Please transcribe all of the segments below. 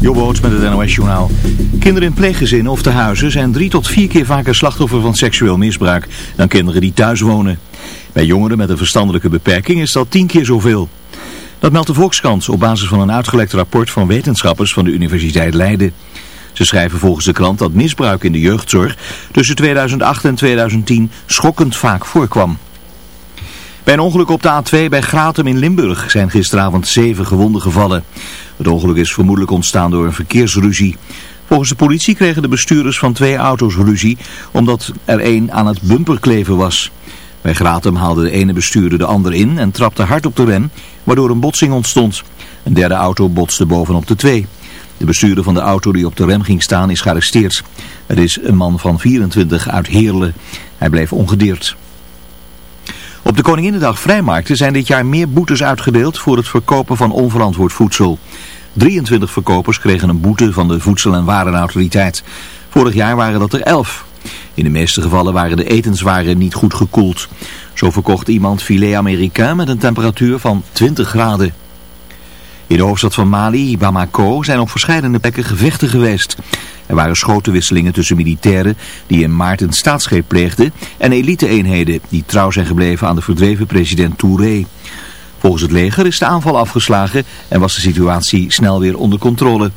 Jobboot met het NOS Journaal. Kinderen in pleeggezinnen of tehuizen zijn drie tot vier keer vaker slachtoffer van seksueel misbruik dan kinderen die thuis wonen. Bij jongeren met een verstandelijke beperking is dat tien keer zoveel. Dat meldt de Volkskrant op basis van een uitgelekt rapport van wetenschappers van de Universiteit Leiden. Ze schrijven volgens de krant dat misbruik in de jeugdzorg tussen 2008 en 2010 schokkend vaak voorkwam. Bij een ongeluk op de A2 bij Gratum in Limburg zijn gisteravond zeven gewonden gevallen. Het ongeluk is vermoedelijk ontstaan door een verkeersruzie. Volgens de politie kregen de bestuurders van twee auto's ruzie omdat er één aan het bumperkleven was. Bij Gratum haalde de ene bestuurder de ander in en trapte hard op de rem, waardoor een botsing ontstond. Een derde auto botste bovenop de twee. De bestuurder van de auto die op de rem ging staan is gearresteerd. Het is een man van 24 uit Heerlen. Hij bleef ongedeerd. Op de Koninginnedag vrijmarkten zijn dit jaar meer boetes uitgedeeld voor het verkopen van onverantwoord voedsel. 23 verkopers kregen een boete van de Voedsel- en Warenautoriteit. Vorig jaar waren dat er 11. In de meeste gevallen waren de etenswaren niet goed gekoeld. Zo verkocht iemand filet américain met een temperatuur van 20 graden. In de hoofdstad van Mali, Bamako, zijn op verschillende plekken gevechten geweest. Er waren schotenwisselingen tussen militairen die in maart een staatsgreep pleegden en elite-eenheden die trouw zijn gebleven aan de verdreven president Touré. Volgens het leger is de aanval afgeslagen en was de situatie snel weer onder controle.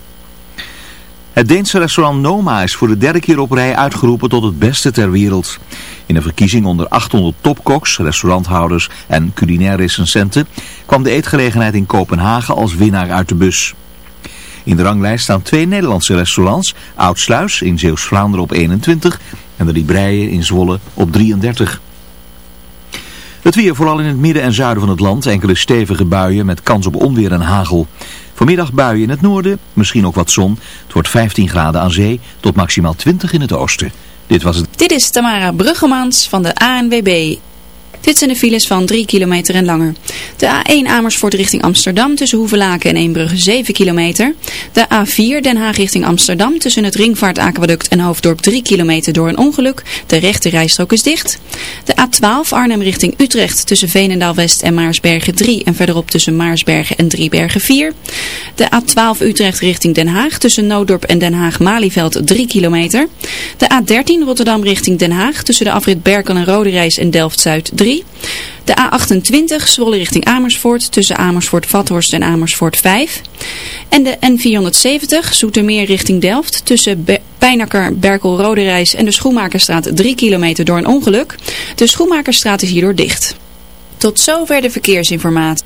Het Deense restaurant Noma is voor de derde keer op rij uitgeroepen tot het beste ter wereld. In een verkiezing onder 800 topkoks, restauranthouders en culinair recensenten kwam de eetgelegenheid in Kopenhagen als winnaar uit de bus. In de ranglijst staan twee Nederlandse restaurants, Oudsluis in Zeeuws-Vlaanderen op 21 en de Libreien in Zwolle op 33. Het weer vooral in het midden en zuiden van het land, enkele stevige buien met kans op onweer en hagel. Vanmiddag buien in het noorden, misschien ook wat zon. Het wordt 15 graden aan zee tot maximaal 20 in het oosten. Dit was het. Dit is Tamara Bruggemans van de ANWB. Dit zijn de files van 3 kilometer en langer. De A1 Amersfoort richting Amsterdam tussen Hoevelaken en Eembrugge 7 kilometer. De A4 Den Haag richting Amsterdam tussen het Ringvaartaquaduct en Hoofddorp 3 kilometer door een ongeluk. De rechte rijstrook is dicht. De A12 Arnhem richting Utrecht tussen Veenendaal West en Maarsbergen 3 en verderop tussen Maarsbergen en Driebergen 4. De A12 Utrecht richting Den Haag tussen Nooddorp en Den Haag-Malieveld 3 kilometer. De A13 Rotterdam richting Den Haag tussen de afrit Berkel en Roderijs en Delft-Zuid 3. De A28 Zwolle richting Amersfoort tussen Amersfoort-Vathorst en Amersfoort 5. En de N470 Zoetermeer richting Delft tussen Be Pijnakker, Berkel, Roderijs en de Schoenmakerstraat 3 kilometer door een ongeluk. De Schoenmakerstraat is hierdoor dicht. Tot zover de verkeersinformatie.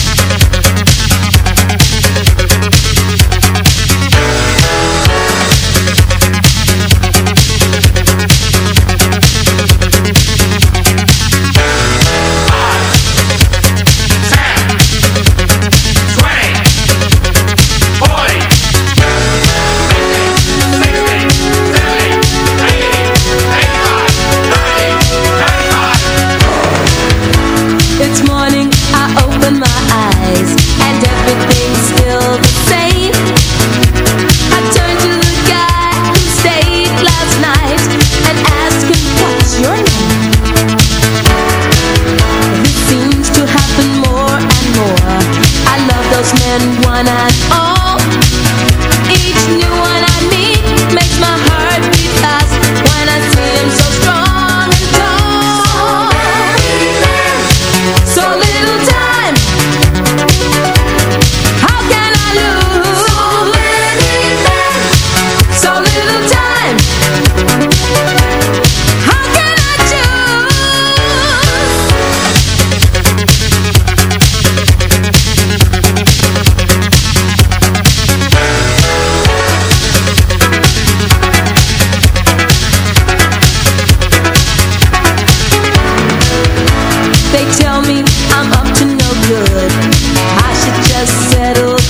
They tell me I'm up to no good. I should just settle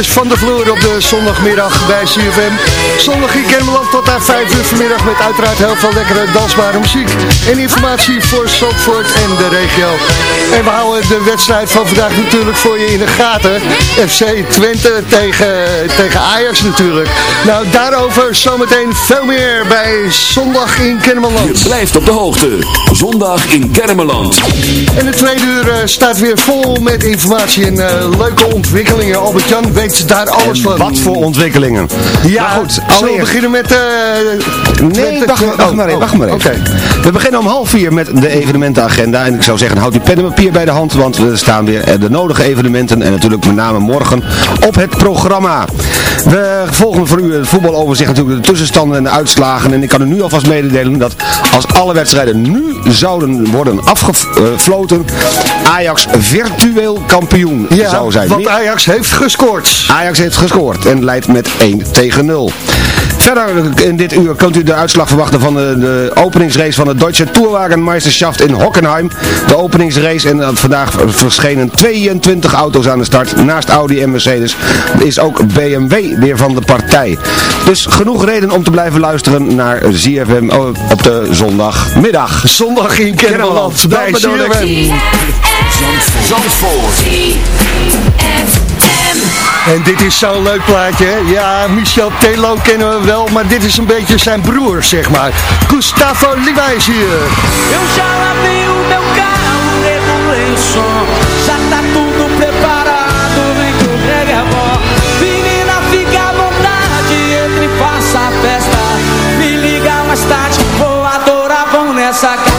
de voetjes van de vloer op de zondagmiddag bij CFM. Zondag in Kermeland tot aan 5 uur vanmiddag met uiteraard heel veel lekkere dansbare muziek. En informatie voor Zandvoort en de regio. En we houden de wedstrijd van vandaag natuurlijk voor je in de gaten. FC Twente tegen, tegen Ajax natuurlijk. Nou, daarover zometeen veel meer bij Zondag in Kennemerland. Je blijft op de hoogte. Zondag in Kennemerland. En de tweede uur uh, staat weer vol met informatie en uh, leuke ontwikkelingen. Albert-Jan weet daar alles en van. wat voor ontwikkelingen? Ja, maar goed. Zullen we beginnen met... Uh, nee, met wacht, wacht, maar even. Oh, wacht maar even. Okay. We beginnen om half vier met de evenementenagenda. En ik zou zeggen, houd uw pen en papier bij de hand. Want er staan weer de nodige evenementen. En natuurlijk met name morgen op het programma. We volgen voor u het voetbaloverzicht natuurlijk de tussenstanden en de uitslagen. En ik kan u nu alvast mededelen dat als alle wedstrijden nu zouden worden afgefloten, Ajax virtueel kampioen ja, zou zijn. want Ajax heeft gescoord. Ajax heeft gescoord en leidt met 1 tegen 0. Verder in dit uur kunt u de uitslag verwachten van de, de openingsrace van de Deutsche Tourwagenmeisterschaft in Hockenheim. De openingsrace en uh, vandaag verschenen 22 auto's aan de start. Naast Audi en Mercedes is ook BMW weer van de partij. Dus genoeg reden om te blijven luisteren naar ZFM op de zondagmiddag. Zondag in Kennemerland bij ZFM. Zandvoort. En dit is zo'n leuk plaatje. Ja, Michel Telo kennen we wel, maar dit is een beetje zijn broer, zeg maar. Gustavo Lima is hier. Eu já lavei o meu carro, regulei o som. Já tá tudo preparado, vem que o Greg é bom. Menina, fica à vontade, entre e faça a festa. Me liga mais tarde, vou adorar, vão nessa gata.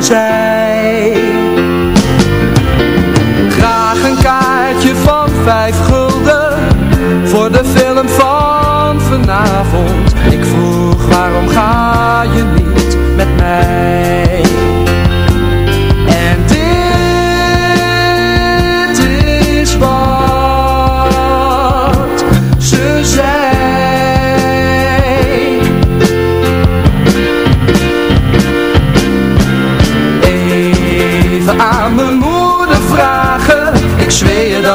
sunshine.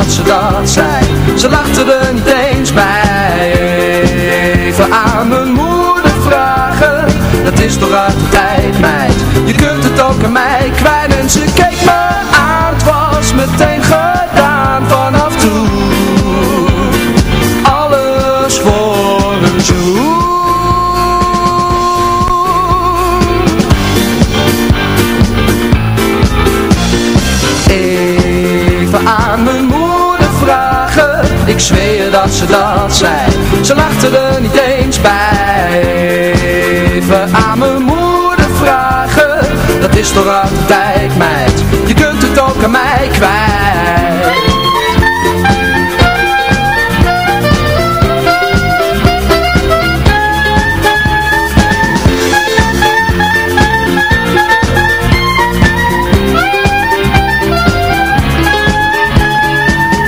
Dat ze dat zei. Ze lachte er Ze lachte er niet eens bij. Even aan mijn moeder vragen Dat is toch altijd meid. Je kunt het ook aan mij kwijt.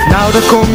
Nou, kom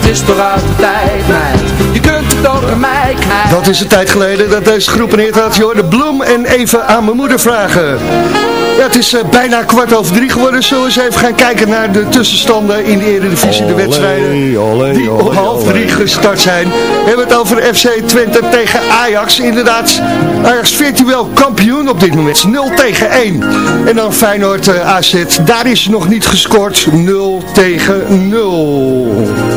dat is toch uit de tijd, meid. Je kunt het ook aan mij krijgen. Dat is een tijd geleden dat deze groep een hit had. Je hoorde Bloem en even aan mijn moeder vragen. Ja, het is uh, bijna kwart over drie geworden. Zullen we eens even gaan kijken naar de tussenstanden in de Eredivisie. De wedstrijden olé, die om olé, half olé. drie gestart zijn. We hebben het over FC Twente tegen Ajax. Inderdaad, Ajax virtueel kampioen op dit moment. 0 tegen 1. En dan Feyenoord uh, AZ. Daar is nog niet gescoord. 0 tegen 0.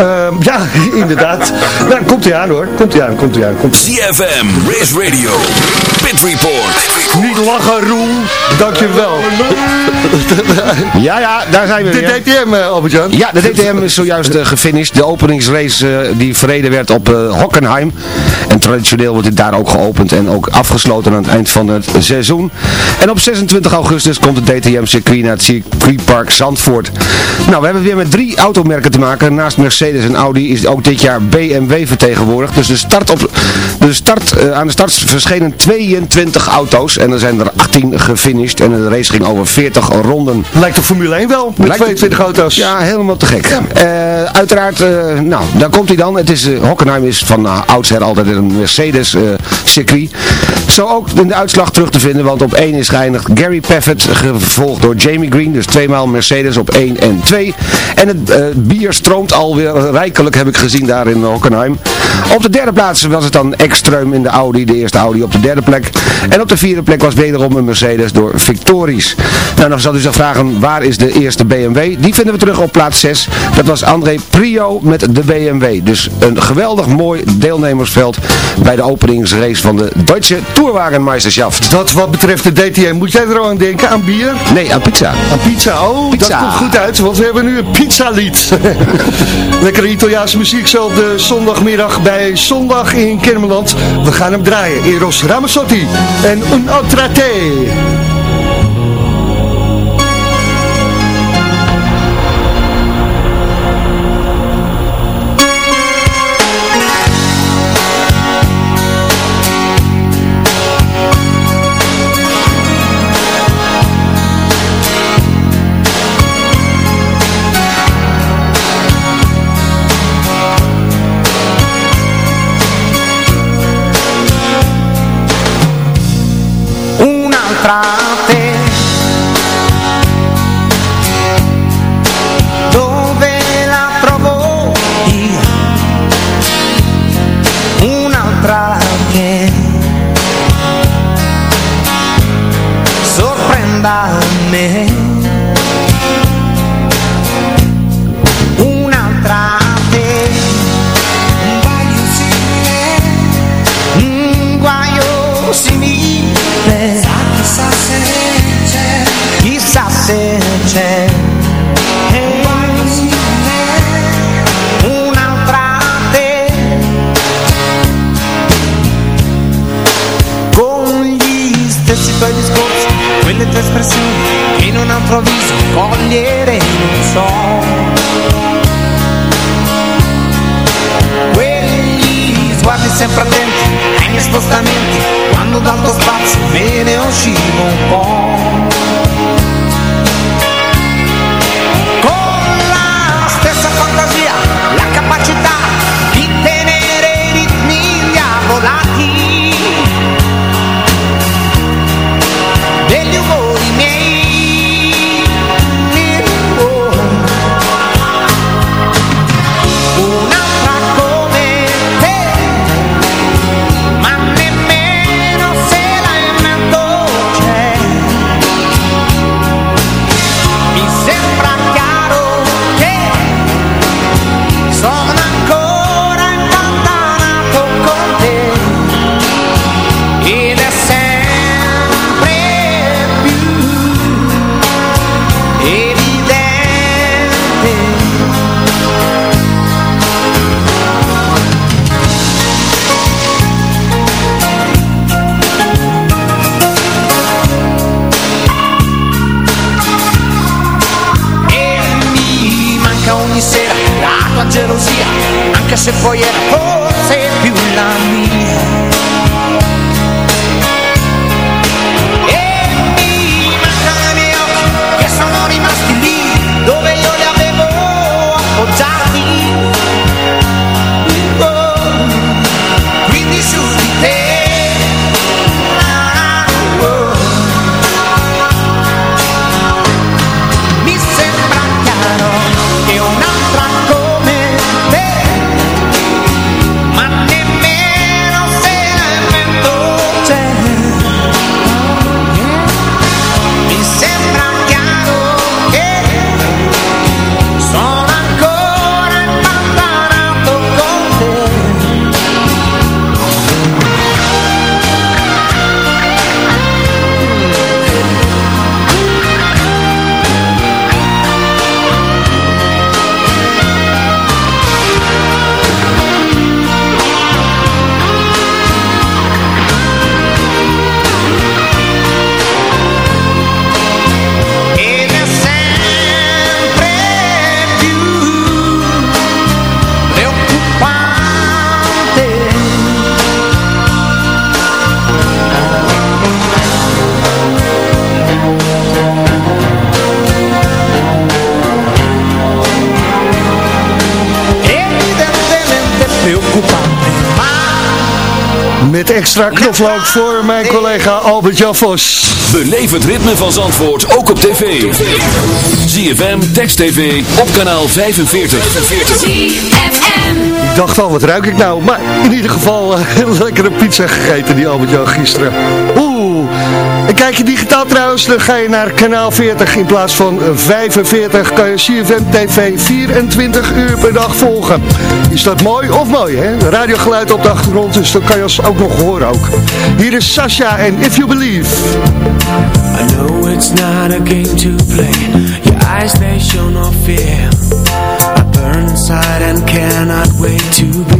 Ehm, ja, inderdaad. Nou, komt hij aan hoor. Komt hij aan, komt hij aan. Komt ZFM, Race Radio, Pit Report. Niet lachen, Roel. Dankjewel. Ja, ja, daar zijn we De weer. DTM, uh, Albert-Jan. Ja, de DTM is zojuist eh, gefinished. De openingsrace eh, die verreden werd op eh, Hockenheim. En traditioneel wordt dit daar ook geopend en ook afgesloten aan het eind van het seizoen. En op 26 augustus komt het DTM-circuit naar het circuitpark Zandvoort. Nou, we hebben weer met drie automerken te maken. Naast Mercedes en Audi is ook dit jaar BMW vertegenwoordigd. Dus de start op, de start, eh, aan de start verschenen 22 auto's. En er zijn er 18 gefinished. En de race ging over 40 ronden. Lijkt de Formule 1 wel, met Lijkt- 22 auto's. Ja, helemaal te gek. Eh, uiteraard, eh, nou, daar komt hij dan. Het is, Hockenheim is van oudsher altijd een Mercedes eh, circuit. Zo ook in de uitslag terug te vinden, want op 1 is geëindigd Gary Paffett, gevolgd door Jamie Green. Dus tweemaal Mercedes op 1 en 2. En het bier stroomt alweer rijkelijk, heb ik gezien daar in Hockenheim. Op de derde plaats was het dan Ekström in de Audi, de eerste Audi op de derde plek. En op de vierde plek was wederom een Mercedes door Victories. Nou, dan zal u zich vragen, waar is de eerste BMW? Die vinden we terug op plaats 6. Dat was André Prio met de BMW. Dus een geweldig mooi deelnemersveld bij de openingsrace van de Deutsche Tourwagenmeisterschaft. Dat wat betreft de DTM, moet jij er al aan denken? Aan bier? Nee, aan pizza. Aan pizza? Oh, Pizza. dat komt goed uit, want we hebben nu een pizzalied. Lekkere Italiaanse muziek zo de zondagmiddag bij Zondag in Kermeland. We gaan hem draaien. Eros Ramazzotti en Un Altra Te. Extra knoflook voor mijn collega Albert-Jan Vos. Beleef het ritme van Zandvoort ook op tv. ZFM, Text TV, op kanaal 45. Ik dacht al, wat ruik ik nou? Maar in ieder geval eh, heel lekkere pizza gegeten, die Albert-Jan gisteren. En kijk je digitaal trouwens, dan ga je naar kanaal 40 in plaats van eh, 45. Kan je CFM TV 24 uur per dag volgen. Is dat mooi of mooi, hè? Radiogeluid op de achtergrond, dus dan kan je ons ook nog horen ook. Hier is Sasha en If You Believe. I know it's not a game to play Your eyes, they show no fear I burn inside and cannot wait to be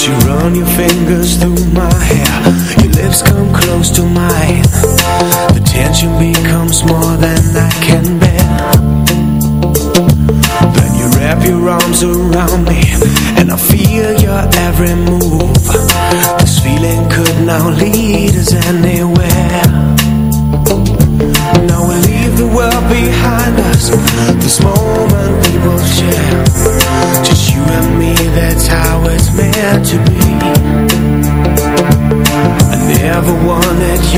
As you run your fingers through my hair Your lips come close to mine. The tension becomes more than I can bear. Then you wrap your arms around me And I feel your every move.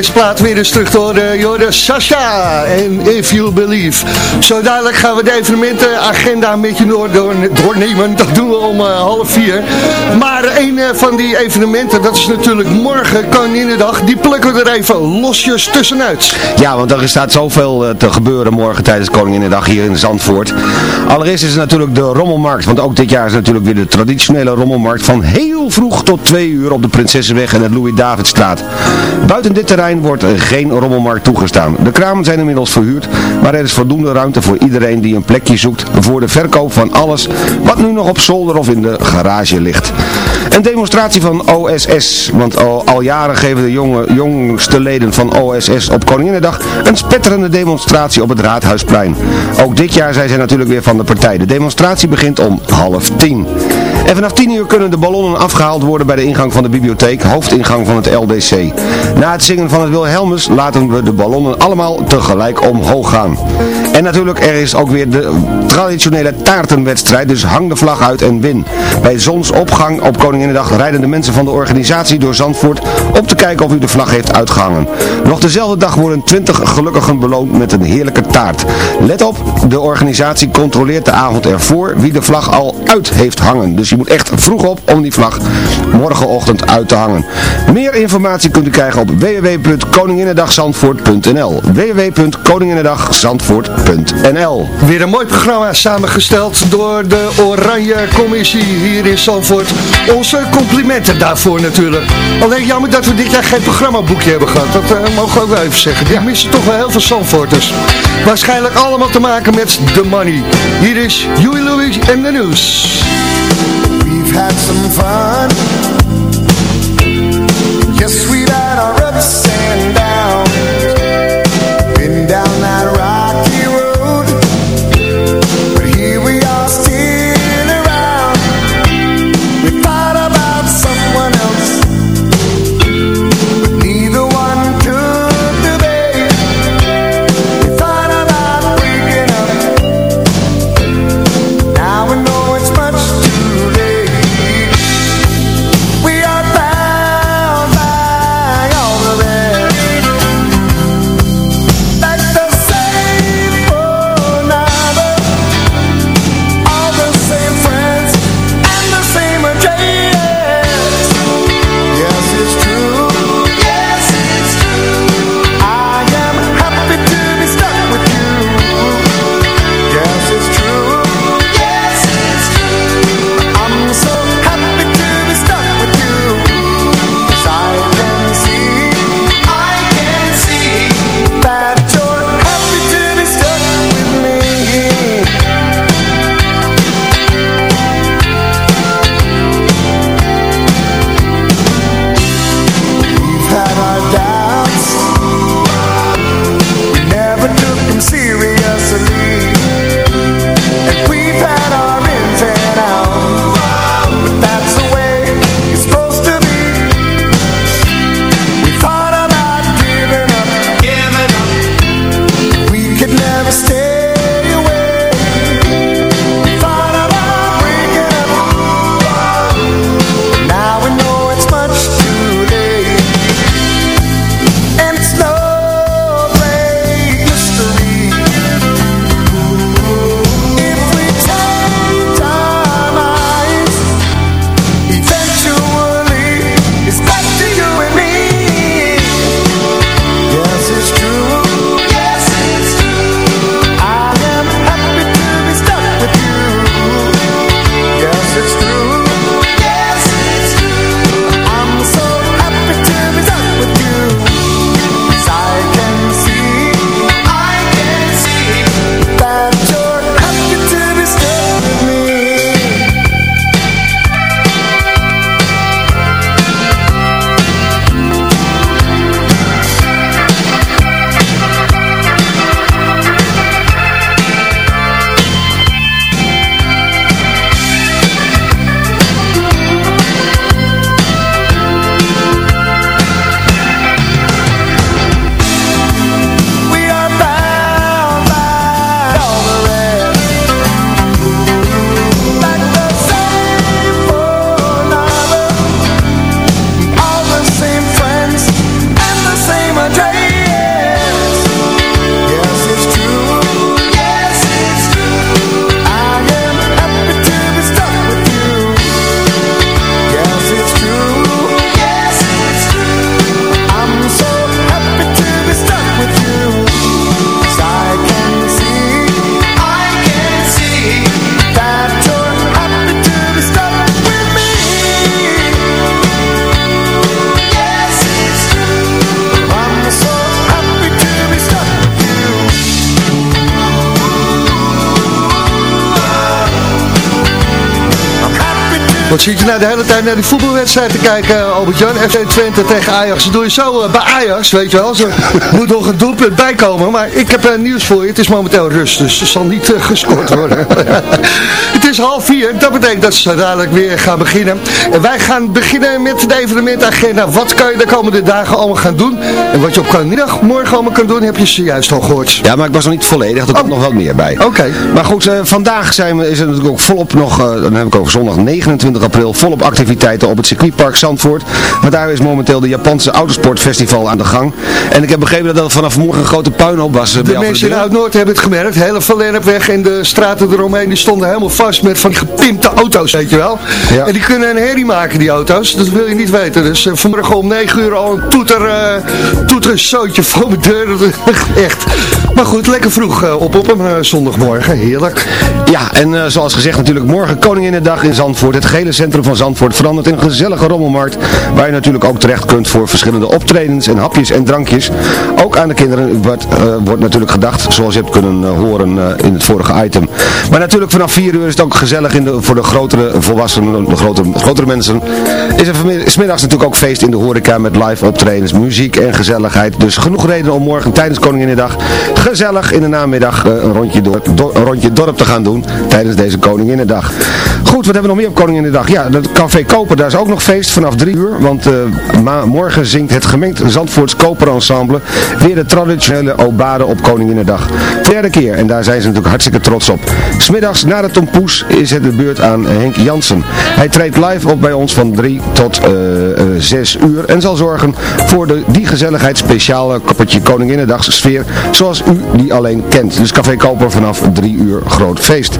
deze plaat weer eens terug te horen. Jorde Sasha en If You Believe. Zo dadelijk gaan we de evenementenagenda een beetje door, door, doornemen. Dat doen we om eh, half vier. Maar een eh, van die evenementen, dat is natuurlijk morgen Koninginnedag. Die plukken we er even losjes tussenuit. Ja, want er staat zoveel eh, te gebeuren morgen tijdens Koninginnedag hier in Zandvoort. Allereerst is natuurlijk de rommelmarkt. Want ook dit jaar is natuurlijk weer de traditionele rommelmarkt van heel vroeg tot twee uur op de Prinsessenweg en de Louis-Davidstraat. Buiten dit terrein wordt geen rommelmarkt toegestaan. De kramen zijn inmiddels verhuurd, maar er is voldoende ruimte voor iedereen die een plekje zoekt voor de verkoop van alles wat nu nog op zolder of in de garage ligt. Een demonstratie van OSS, want al, al jaren geven de jonge, jongste leden van OSS op Koninginnedag een spetterende demonstratie op het Raadhuisplein. Ook dit jaar zijn zij natuurlijk weer van de partij. De demonstratie begint om half tien. En vanaf 10 uur kunnen de ballonnen afgehaald worden bij de ingang van de bibliotheek, hoofdingang van het LDC. Na het zingen van het Wilhelmus laten we de ballonnen allemaal tegelijk omhoog gaan. En natuurlijk, er is ook weer de traditionele taartenwedstrijd, dus hang de vlag uit en win. Bij zonsopgang op Koninginnedag rijden de mensen van de organisatie door Zandvoort om te kijken of u de vlag heeft uitgehangen. Nog dezelfde dag worden 20 gelukkigen beloond met een heerlijke taart. Let op, de organisatie controleert de avond ervoor wie de vlag al uit heeft hangen. Dus je moet echt vroeg op om die vlag morgenochtend uit te hangen. Meer informatie kunt u krijgen op www.koninginnedagzandvoort.nl www.koninginnedagzandvoort.nl Weer een mooi programma samengesteld door de Oranje Commissie hier in Zandvoort. Onze complimenten daarvoor natuurlijk. Alleen jammer dat we dit jaar geen programmaboekje hebben gehad. Dat eh, mogen we ook wel even zeggen. Die missen toch wel heel veel Zandvoorters. Waarschijnlijk allemaal te maken met de money. Hier is Huey Louis en de nieuws. We've had some fun. Wat zit je nou de hele tijd naar die voetbalwedstrijd te kijken, Albert-Jan? FC Twente tegen Ajax. Dat doe je zo bij Ajax, weet je wel. Ze moet nog een doelpunt bijkomen. Maar ik heb nieuws voor je. Het is momenteel rust, dus er zal niet gescoord worden. het is half vier. Dat betekent dat ze dadelijk weer gaan beginnen. En wij gaan beginnen met de evenementagenda. Wat kan je de komende dagen allemaal gaan doen? En wat je op Koninginnedag morgen allemaal kan doen, heb je zojuist al gehoord. Ja, maar ik was nog niet volledig. Er komt oh. nog wat meer bij. Oké. Maar goed, vandaag zijn we, is er natuurlijk ook volop nog, dan heb ik over zondag 29 april, volop activiteiten op het circuitpark Zandvoort. Maar daar is momenteel de Japanse Autosportfestival aan de gang. En ik heb begrepen dat er vanaf morgen een grote puinhoop was. Uh, de mensen in Oud-Noord hebben het gemerkt. Hele Verlennepweg en de straten eromheen, die stonden helemaal vast met van die gepimpte auto's, weet je wel. Ja. En die kunnen een herrie maken, die auto's. Dat wil je niet weten. Dus vanmorgen om 9 uur al een toeter, toeterzootje voor mijn deur. Echt. Maar goed, lekker vroeg op op een zondagmorgen. Heerlijk. Ja, en zoals gezegd natuurlijk morgen Koninginnedag in Zandvoort. Het gehele centrum van Zandvoort verandert in een gezellige rommelmarkt. Waar je natuurlijk ook terecht kunt voor verschillende optredens en hapjes en drankjes. Ook aan de kinderen wordt, uh, wordt natuurlijk gedacht, zoals je hebt kunnen uh, horen uh, in het vorige item. Maar natuurlijk vanaf 4 uur is het ook gezellig in de, voor de grotere volwassenen, de grotere, grotere mensen. Is er smiddags natuurlijk ook feest in de horeca met live optredens, muziek en gezelligheid. Dus genoeg reden om morgen tijdens Koninginnedag gezellig in de namiddag een rondje, door, do, een rondje dorp te gaan doen tijdens deze Koninginnedag. Goed, wat hebben we nog meer op Koninginnedag? Ja, dat Café Koper, daar is ook nog feest vanaf 3 uur. Want uh, morgen zingt het gemengd Zandvoorts Koperensemble weer de traditionele obade op Koninginnedag. Derde keer en daar zijn ze natuurlijk hartstikke trots op. Smiddags na de tompoes is het de beurt aan Henk Jansen. Hij treedt live op bij ons van 3 tot uh, uh, 6 uur en zal zorgen voor de, die gezelligheid speciale koppertje Koninginnedags sfeer zoals u die alleen kent. Dus Café Koper vanaf 3 uur groot feest.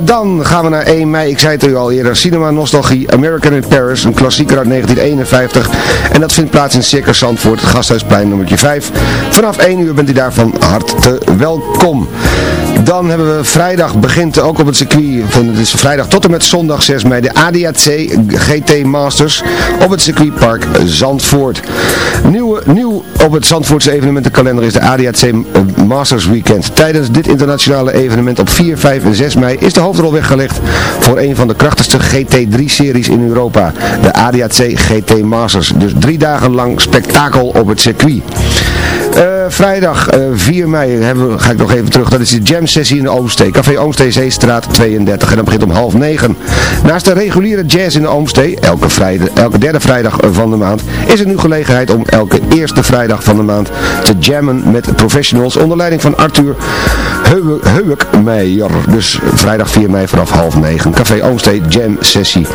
Dan gaan we naar 1 mei. Ik zei het u al eerder. Cinema Nostalgie American in Paris. Een klassieker uit 1951. En dat vindt plaats in Circus Zandvoort. Gasthuisplein nummertje 5. Vanaf 1 uur bent u daar van harte welkom. Dan hebben we vrijdag begint ook op het circuit. Van, het is vrijdag tot en met zondag 6 mei. De ADAC GT Masters op het circuitpark Zandvoort. Nieuw, nieuw op het Zandvoortse evenementenkalender is de ADAC Masters Weekend. Tijdens dit internationale evenement op 4, 5 en 6 mei is de hoofdrol weggelegd voor een van de krachtigste GT3-series in Europa. De ADAC GT Masters. Dus drie dagen lang spektakel op het circuit. Uh, vrijdag uh, 4 mei hebben, ga ik nog even terug. Dat is de jam sessie in de Oomstee. Café Oomstee Zeestraat 32. En dat begint om half negen. Naast de reguliere jazz in de Oomstee, elke, vrijdag, elke derde vrijdag van de maand, is er nu gelegenheid om elke eerste vrijdag van de maand te jammen met professionals onder leiding van Arthur Heuwekmeijer. Dus vrijdag 4 mei vanaf half negen. Café Oomstee Jam Sessie.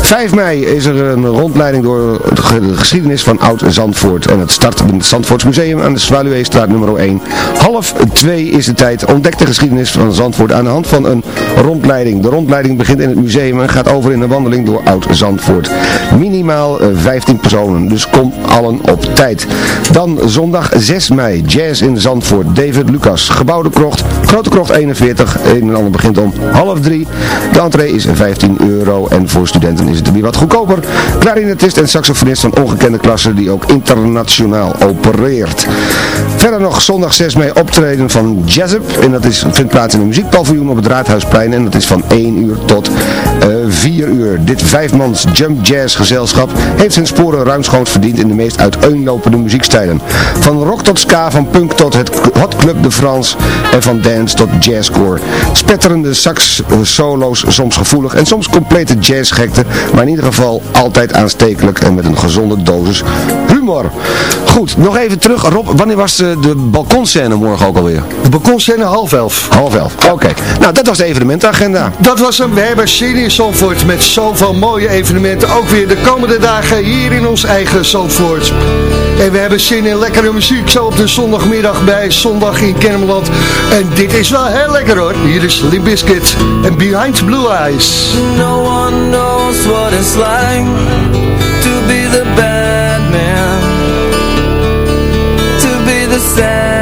5 mei is er een rondleiding door de geschiedenis van Oud-Zandvoort. En het start in het Zandvoorts Museum aan de Zwaluweestraat nummer 1. Half 2 is de tijd. Ontdek de geschiedenis van Zandvoort aan de hand van een rondleiding. De rondleiding begint in het museum en gaat over in een wandeling door Oud-Zandvoort. Minimaal 15 personen, dus kom allen op tijd. Dan zondag 6 mei, Jazz in Zandvoort. David Lucas, Gebouwde Krocht, Grote Krocht 41. Een en ander begint om half 3. De entree is 15 euro en voor studenten is het weer wat goedkoper. Clarinetist en saxofonist van ongekende klasse die ook internationaal opereert. Verder nog zondag 6 mei optreden van Jazzup. En dat is, vindt plaats in een muziekpaviljoen op het Raadhuisplein. En dat is van 1 uur tot uh, 4 uur. Dit vijfmans jump jazz gezelschap heeft zijn sporen ruimschoots verdiend in de meest uiteenlopende muziekstijlen. Van rock tot ska, van punk tot het Hot Club de France en van dance tot jazzcore. Spetterende sax solo's, soms gevoelig en soms complete jazzgekte, maar in ieder geval altijd aanstekelijk en met een gezonde dosis humor. Goed, nog even terug. Rob, wanneer was de, de balkonscène morgen ook alweer? De balkonscène half elf. Half elf, oké. Nou, dat was de evenementagenda. Dat was hem. We hebben in Zandvoort met zoveel mooie evenementen. Ook weer de komende dagen hier in ons eigen Zandvoort. En we hebben zin in lekkere muziek zo op de zondagmiddag bij Zondag in Kennemerland. En dit is wel heel lekker hoor. Hier is Limp Bizkit en Behind Blue Eyes. No one knows what it's like to be the bad man. To be the sad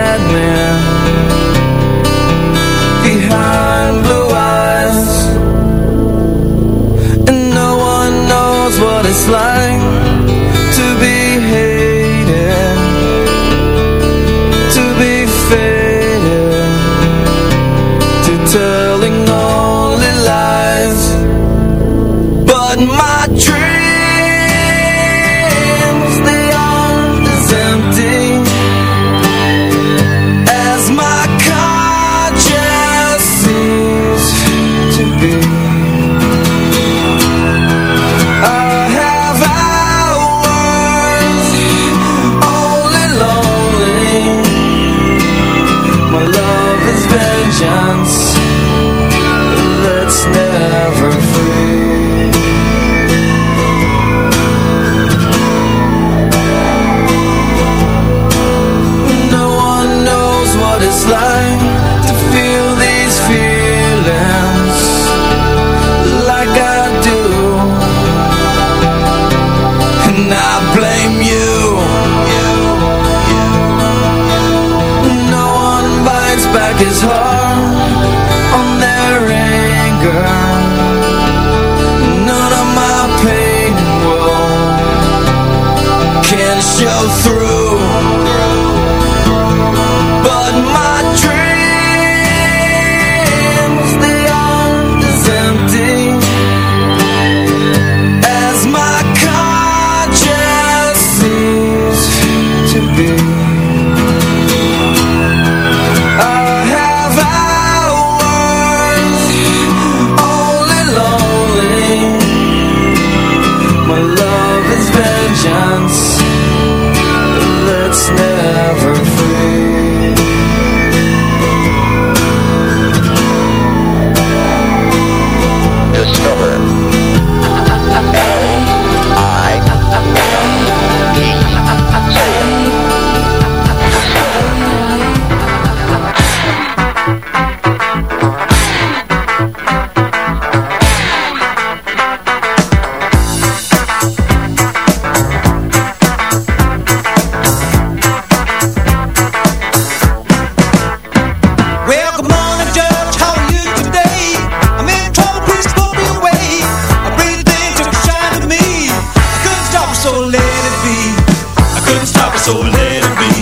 so I let it be.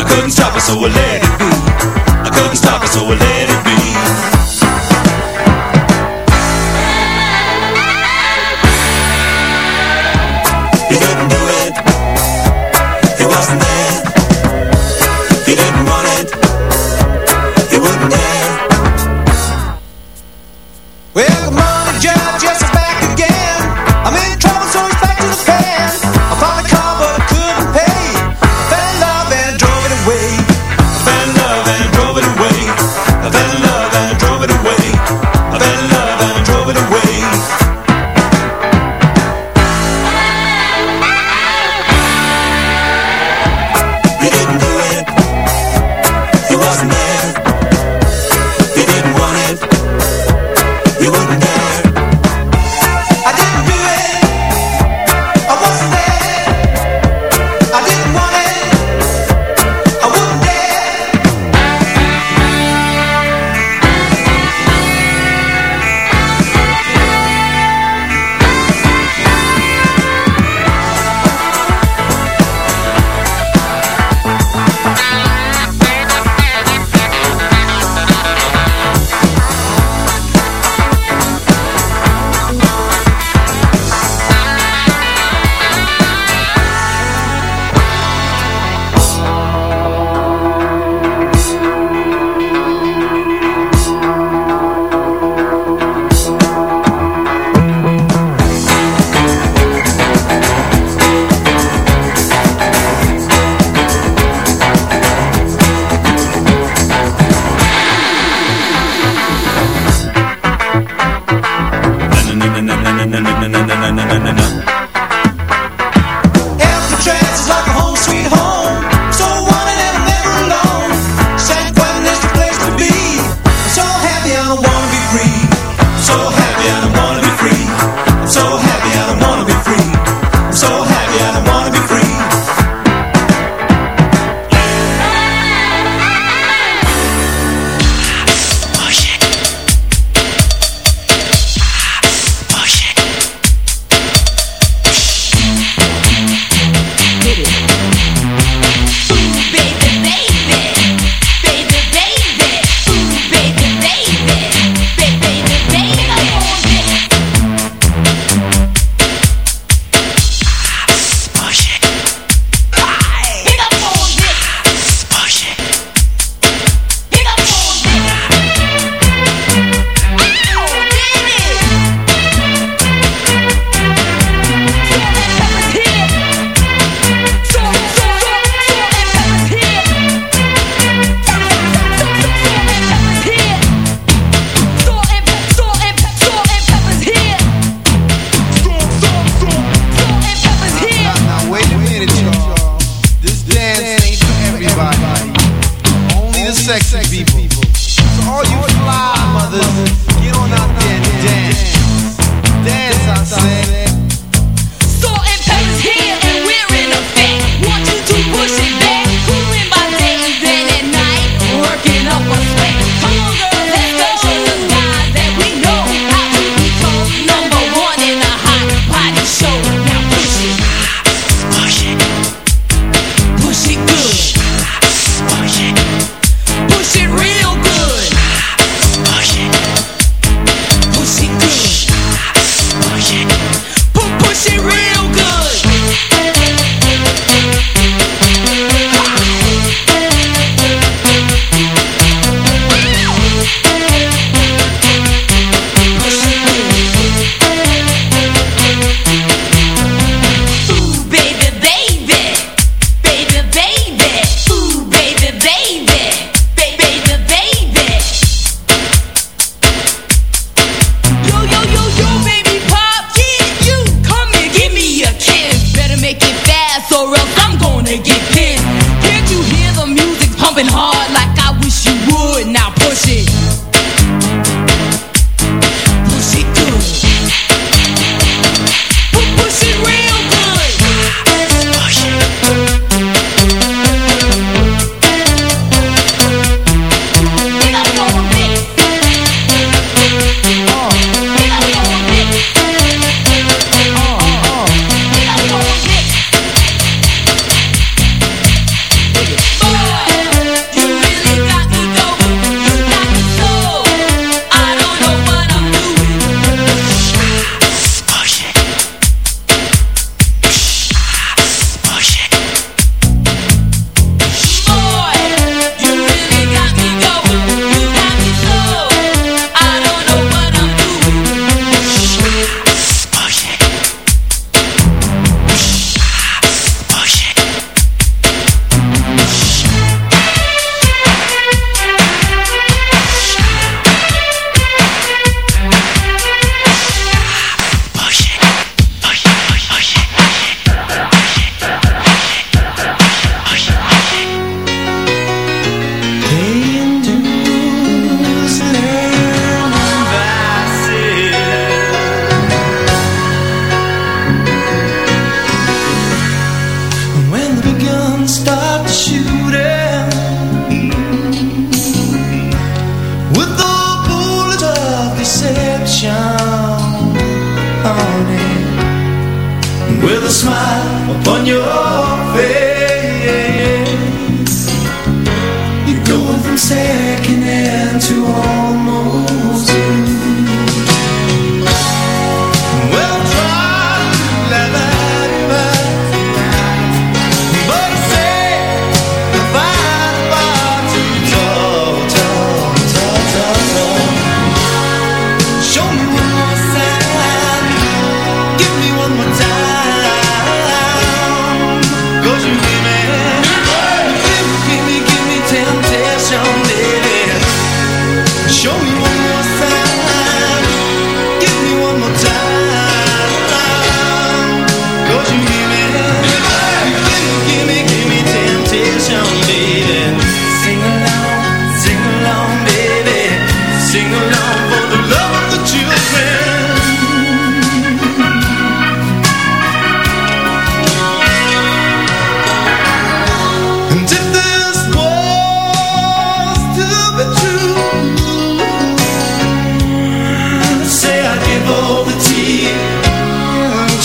I couldn't stop it, so I let it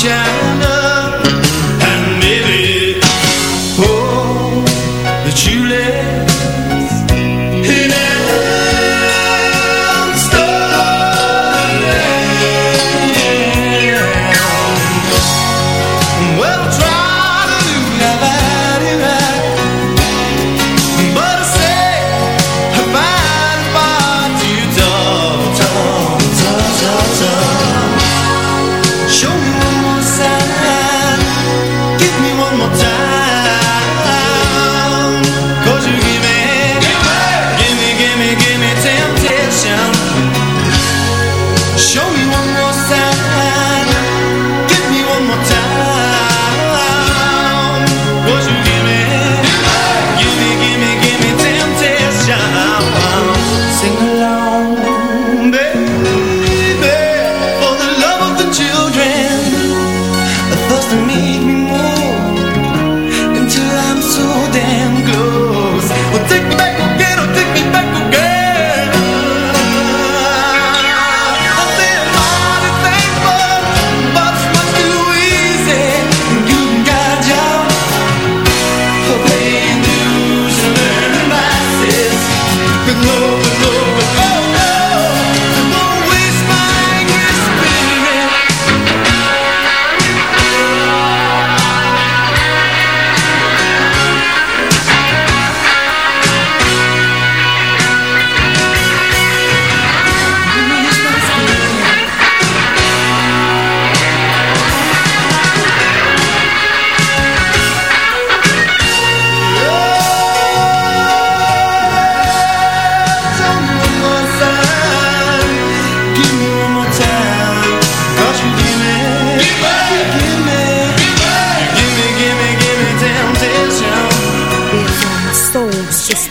ja.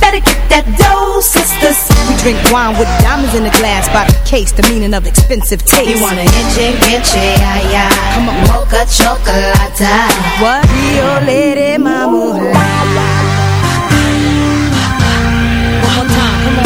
better get that dough, sisters. we drink wine with diamonds in the glass by the case, the meaning of expensive taste. You want a inche, inche, ay, ay. Come on. Mocha chocolate. What? Rio Lady Mama. One more time, come on.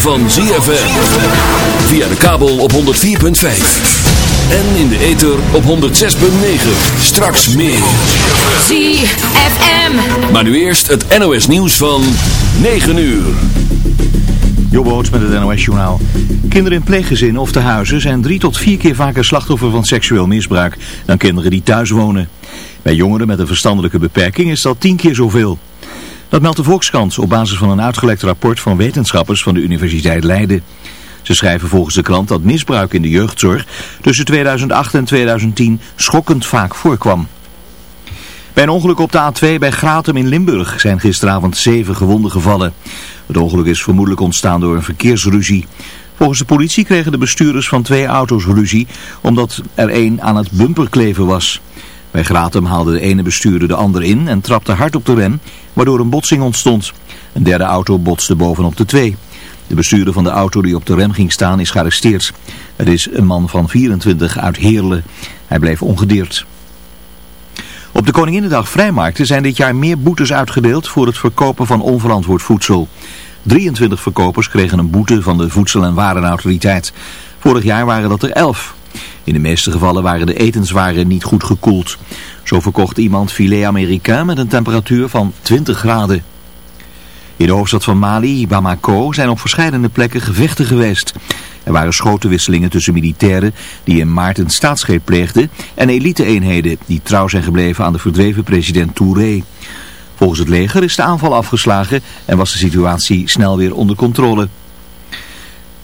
Van ZFM. Via de kabel op 104.5. En in de ether op 106.9. Straks meer. ZFM. Maar nu eerst het NOS nieuws van 9 uur. Jobboots met het NOS Journaal. Kinderen in pleeggezinnen of tehuizen zijn drie tot vier keer vaker slachtoffer van seksueel misbruik dan kinderen die thuis wonen. Bij jongeren met een verstandelijke beperking is dat tien keer zoveel. Dat meldt de Volkskrant op basis van een uitgelekt rapport van wetenschappers van de Universiteit Leiden. Ze schrijven volgens de krant dat misbruik in de jeugdzorg tussen 2008 en 2010 schokkend vaak voorkwam. Bij een ongeluk op de A2 bij Gratum in Limburg zijn gisteravond zeven gewonden gevallen. Het ongeluk is vermoedelijk ontstaan door een verkeersruzie. Volgens de politie kregen de bestuurders van twee auto's ruzie omdat er één aan het bumperkleven was. Bij Gratum haalde de ene bestuurder de ander in en trapte hard op de rem, waardoor een botsing ontstond. Een derde auto botste bovenop de twee. De bestuurder van de auto die op de rem ging staan is gearresteerd. Het is een man van 24 uit Heerlen. Hij bleef ongedeerd. Op de Koninginnedag vrijmarkten zijn dit jaar meer boetes uitgedeeld voor het verkopen van onverantwoord voedsel. 23 verkopers kregen een boete van de Voedsel- en Warenautoriteit. Vorig jaar waren dat er 11. In de meeste gevallen waren de etenswaren niet goed gekoeld. Zo verkocht iemand filet américain met een temperatuur van 20 graden. In de hoofdstad van Mali, Bamako, zijn op verschillende plekken gevechten geweest. Er waren schotenwisselingen tussen militairen die in maart een staatsgreep pleegden en elite-eenheden die trouw zijn gebleven aan de verdreven president Touré. Volgens het leger is de aanval afgeslagen en was de situatie snel weer onder controle.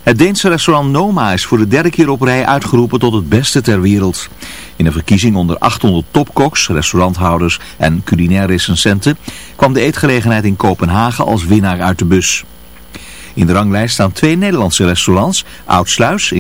Het Deense restaurant Noma is voor de derde keer op rij uitgeroepen tot het beste ter wereld. In een verkiezing onder 800 topkoks, restauranthouders en culinair recensenten kwam de eetgelegenheid in Kopenhagen als winnaar uit de bus. In de ranglijst staan twee Nederlandse restaurants, Oudsluis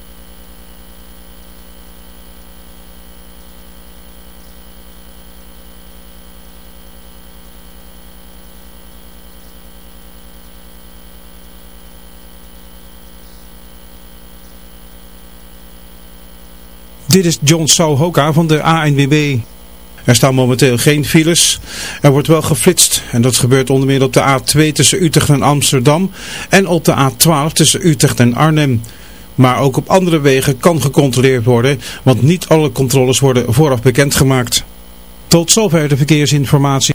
Dit is John Souhoka van de ANWB. Er staan momenteel geen files. Er wordt wel geflitst. En dat gebeurt onder meer op de A2 tussen Utrecht en Amsterdam. En op de A12 tussen Utrecht en Arnhem. Maar ook op andere wegen kan gecontroleerd worden. Want niet alle controles worden vooraf bekendgemaakt. Tot zover de verkeersinformatie.